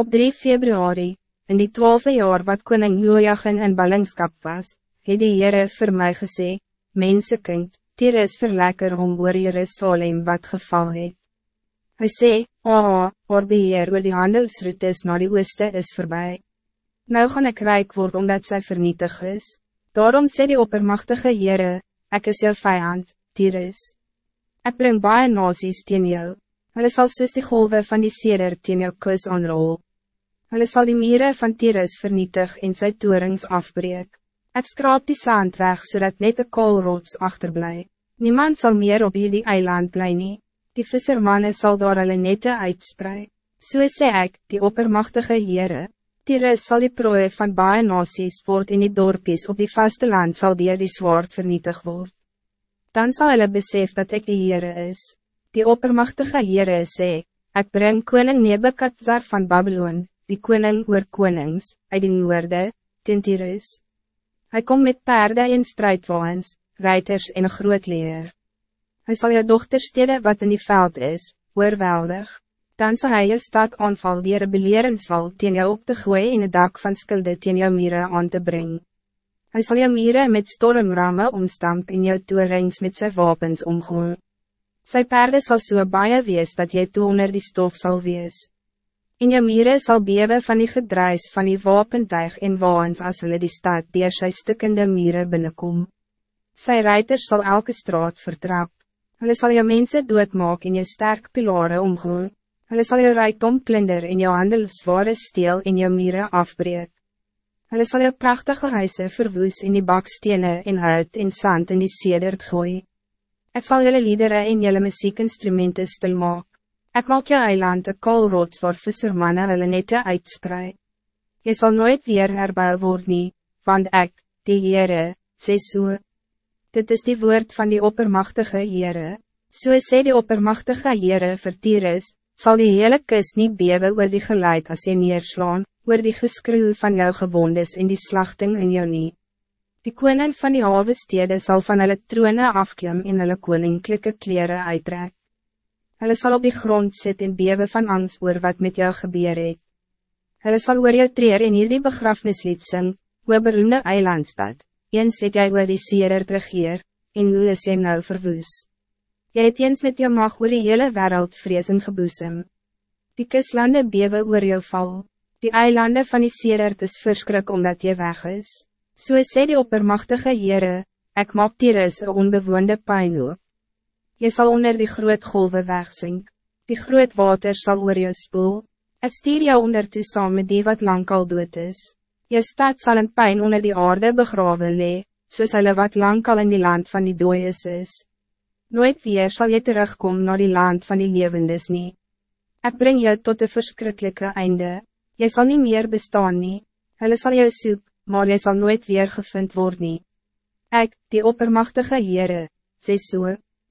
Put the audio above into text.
Op 3 februari, in die twaalfde jaar wat koning Joachim in ballingskap was, het die Heere vir my gesê, Mensekind, Tier is verlekker om oor Jerusalem wat geval het. Hy sê, Aha, oor beheer oor die handelsroutes na die ooste is voorbij. Nou gaan ik rijk word omdat zij vernietig is. Daarom sê die oppermachtige Heere, ek is jou vijand, Tyrus. Ek bring baie nasies teen jou. Hulle sal soos die golwe van die seder teen jou kus aanrol. Hulle sal die mieren van Tyrus vernietig en sy torings afbreek. Ek skraap die sand weg zodat net een koolrots achterblij. Niemand zal meer op jullie eiland blij nie. Die vissermanne sal daar hulle nette uitsprei. So sê ek, die oppermachtige Heere, Tyrus sal die prooi van baie nasies word in die dorpies op die vasteland sal dier die zwaard vernietig word. Dan zal hulle besef dat ik de Heere is. Die oppermachtige Heere sê, ek breng koning Nebekadzar van Babylon, die koning oor konings, uit die noorde, ten Tyrus. Hy kom met paarden en strijdwaans, reiters en een groot leer. Hij zal je dochter steden wat in die veld is, oorweldig. Dan zal hij je stad aanval die een belerensval teen jou op te gooien in het dak van skulde teen jou mieren aan te brengen. Hij zal je mieren met stormrammen omstamp en jou toerings met zijn wapens omgooien. Sy perde sal so baie wees dat jy toe onder die stof sal wees. En jou mieren sal bewe van die gedruis van die wapentuig en waans as hulle die stad dier sy stikkende mieren binnenkom. Sy reiters zal elke straat vertrap. Hulle sal jou mense doodmaak en jou sterk pilare omgooi. Hulle sal jou rijkdom plunder en jou handel zware steel en jou mieren afbreek. Hulle sal jou prachtige huise verwoes in die bakstene en hout en sand in die sedert gooi. Ek sal julle liedere en julle muziekinstrumenten stil maak. Ek maak jou eiland een koolrots waar vissermanne hulle nette uitsprei. Jy sal nooit weer herbou word nie, want ek, die Heere, sê so. Dit is die woord van die oppermachtige Heere. So sê die oppermachtige Heere vir Tyrus, sal die hele kus niet bewe oor die geluid as jy neerslaan, oor die geskreeuw van jou gewondes en die slachting in jou nie. Die koning van die halve stede sal van hulle troone afklim en hulle koninklijke kleren uittrek. Hulle sal op die grond sit en bewe van angst oor wat met jou gebeur het. Hulle sal oor jou treer en hierdie begrafnislied sing, oor beroemde eilandstad. Eens het jy oor die seerder regeer, en hoe is jy nou verwoes? Jy het eens met jou mag oor die hele wereld vrees en geboesem. Die kuslande bewe oor jou val, die eilanden van die seerder is verskrik omdat jy weg is. So sê die oppermachtige Heere, ek maak Tyrus een onbewoonde pijn op. Jy sal onder die groot golven wegsink, die groot water zal oor jou spoel, ek stuur jou onder toe saam met die wat lang al dood is. Je stad zal een pijn onder die aarde begraven lee, soos hulle wat lang al in die land van die dooies is. Nooit weer zal je terugkomen naar die land van die levendes nie. Ik breng jou tot de verschrikkelijke einde. Je zal niet meer bestaan nie. Hulle sal jou soek, maar je zal nooit weer gevind worden. nie. Ek, die oppermachtige Heere, sê so.